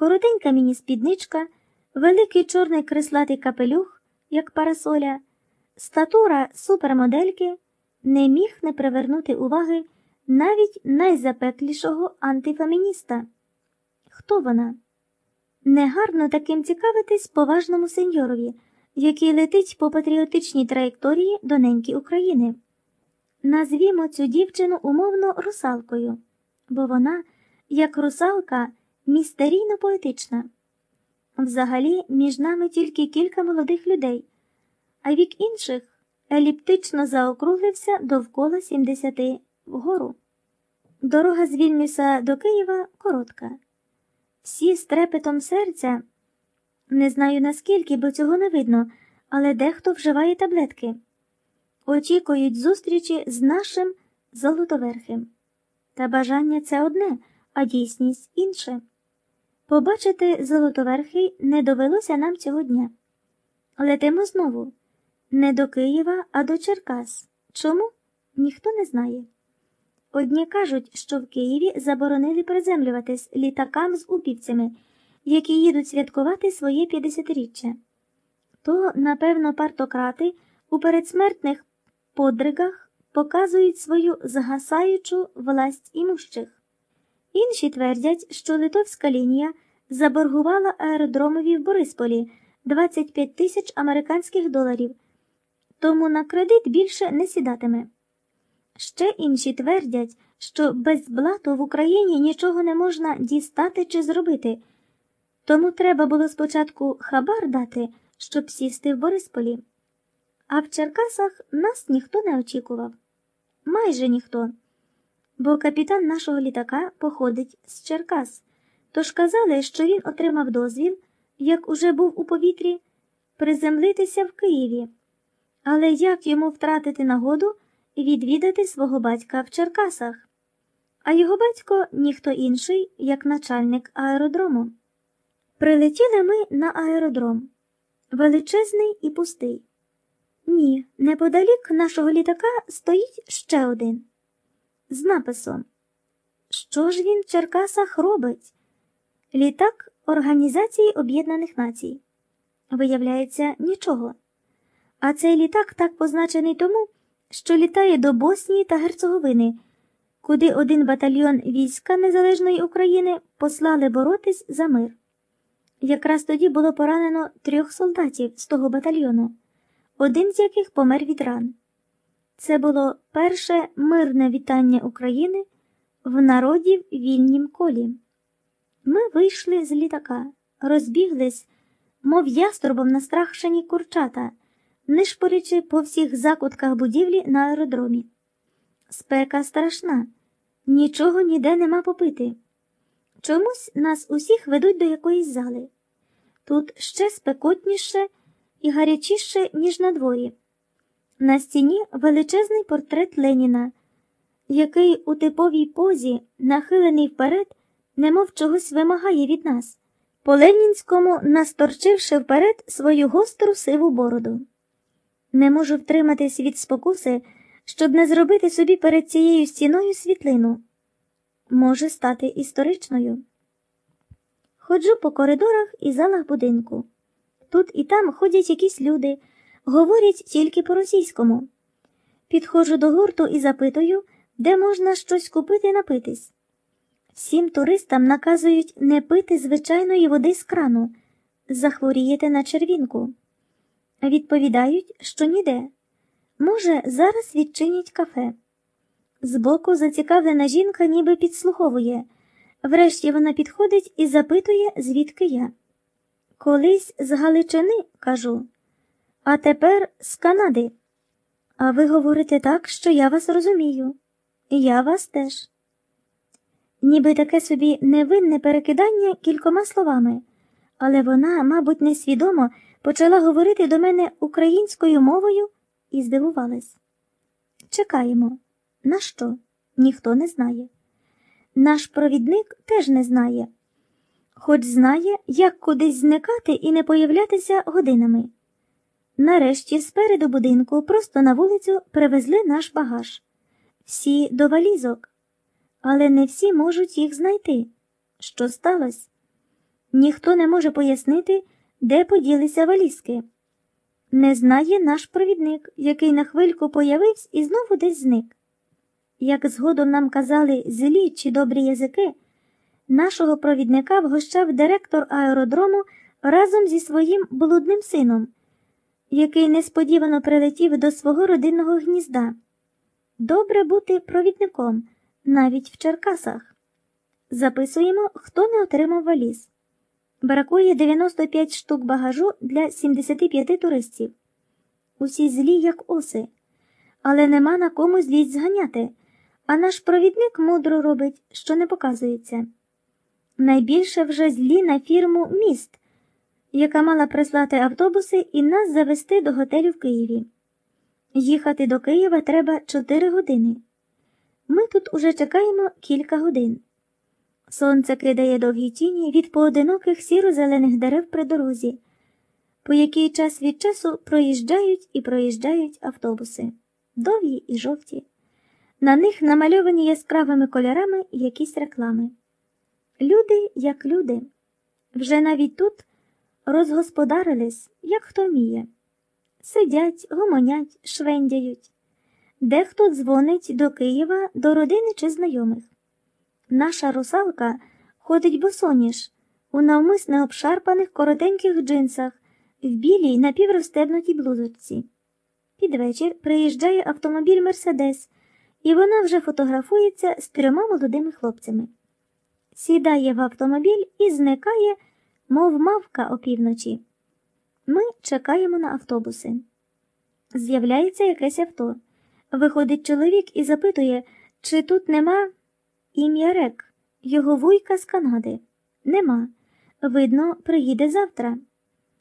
коротенька міні-спідничка, великий чорний креслатий капелюх, як парасоля, статура супермодельки не міг не привернути уваги навіть найзапеклішого антифемініста. Хто вона? Негарно таким цікавитись поважному сеньорові, який летить по патріотичній траєкторії до неньки України. Назвімо цю дівчину умовно русалкою, бо вона, як русалка, містерійно поетична. Взагалі, між нами тільки кілька молодих людей, а вік інших еліптично заокруглився довкола 70 вгору. Дорога з Вільнюса до Києва коротка. Всі з трепетом серця, не знаю наскільки, бо цього не видно, але дехто вживає таблетки. Очікують зустрічі з нашим Золотоверхим. Та бажання це одне, а дійсність інше. Побачити Золотоверхий не довелося нам цього дня. Летимо знову не до Києва, а до Черкас. Чому? Ніхто не знає. Одні кажуть, що в Києві заборонили приземлюватись літакам з упівцями, які їдуть святкувати своє 50-річчя. То, напевно, партократи у передсмертних подригах показують свою згасаючу власть імущих. Інші твердять, що литовська лінія заборгувала аеродромові в Борисполі 25 тисяч американських доларів, тому на кредит більше не сідатиме. Ще інші твердять, що без блату в Україні нічого не можна дістати чи зробити, тому треба було спочатку хабар дати, щоб сісти в Борисполі. А в Черкасах нас ніхто не очікував. Майже ніхто. Бо капітан нашого літака походить з Черкас, тож казали, що він отримав дозвіл, як уже був у повітрі, приземлитися в Києві. Але як йому втратити нагоду відвідати свого батька в Черкасах? А його батько ніхто інший, як начальник аеродрому. Прилетіли ми на аеродром величезний і пустий. Ні, неподалік нашого літака стоїть ще один. З написом Що ж він в Черкасах робить? Літак Організації Об'єднаних Націй. Виявляється, нічого. А цей літак так позначений тому, що літає до Боснії та Герцеговини, куди один батальйон війська Незалежної України послали боротись за мир. Якраз тоді було поранено трьох солдатів з того батальйону, один з яких помер від ран. Це було перше мирне вітання України в народі в вільнім колі. Ми вийшли з літака, розбіглись, мов яструбом настрахшені курчата, нишпорячи по всіх закутках будівлі на аеродромі. Спека страшна, нічого ніде нема попити. Чомусь нас усіх ведуть до якоїсь зали. Тут ще спекотніше і гарячіше, ніж на дворі. На стіні величезний портрет Леніна, який у типовій позі, нахилений вперед, немов чогось вимагає від нас, по ленінському насторчивши вперед свою гостру сиву бороду. Не можу втриматись від спокуси, щоб не зробити собі перед цією стіною світлину. Може стати історичною. Ходжу по коридорах і залах будинку. Тут і там ходять якісь люди, говорять тільки по-російському. Підходжу до гурту і запитую, де можна щось купити напитись. Всім туристам наказують не пити звичайної води з крану, захворієте на червінку. Відповідають, що ніде. Може, зараз відчинять кафе. Збоку зацікавлена жінка ніби підслуховує. Врешті вона підходить і запитує, звідки я. Колись з Галичини, кажу, а тепер з Канади. А ви говорите так, що я вас розумію, і я вас теж. Ніби таке собі невинне перекидання кількома словами, але вона, мабуть, несвідомо почала говорити до мене українською мовою і здивувалась. Чекаємо. На що? Ніхто не знає. Наш провідник теж не знає, хоч знає, як кудись зникати і не появлятися годинами. Нарешті спереду будинку просто на вулицю привезли наш багаж. Всі до валізок, але не всі можуть їх знайти. Що сталося? Ніхто не може пояснити, де поділися валізки. Не знає наш провідник, який на хвильку появився і знову десь зник. Як згодом нам казали злі чи добрі язики, нашого провідника вгощав директор аеродрому разом зі своїм блудним сином, який несподівано прилетів до свого родинного гнізда. Добре бути провідником навіть в Черкасах. Записуємо, хто не отримав валіз. Бракує 95 штук багажу для 75 туристів. Усі злі, як оси, але нема на кому злість зганяти, а наш провідник мудро робить, що не показується. Найбільше вже злі на фірму Міст, яка мала прислати автобуси і нас завести до готелю в Києві. Їхати до Києва треба 4 години. Ми тут уже чекаємо кілька годин. Сонце кидає довгі тіні від поодиноких сіро-зелених дерев при дорозі, по якій час від часу проїжджають і проїжджають автобуси, довгі і жовті. На них намальовані яскравими кольорами якісь реклами. Люди, як люди, вже навіть тут розгосподарились, як хто вміє. Сидять, гомонять, швендяють. Дехто дзвонить до Києва до родини чи знайомих. Наша русалка ходить босоніж у навмисне обшарпаних коротеньких джинсах в білій напіврозстебнутій блузочці. Під вечір приїжджає автомобіль Мерседес, і вона вже фотографується з трьома молодими хлопцями. Сідає в автомобіль і зникає, мов мавка опівночі. Ми чекаємо на автобуси. З'являється якесь авто. Виходить чоловік і запитує, чи тут нема ім'я Рек, його вуйка з Канади. Нема. Видно, приїде завтра.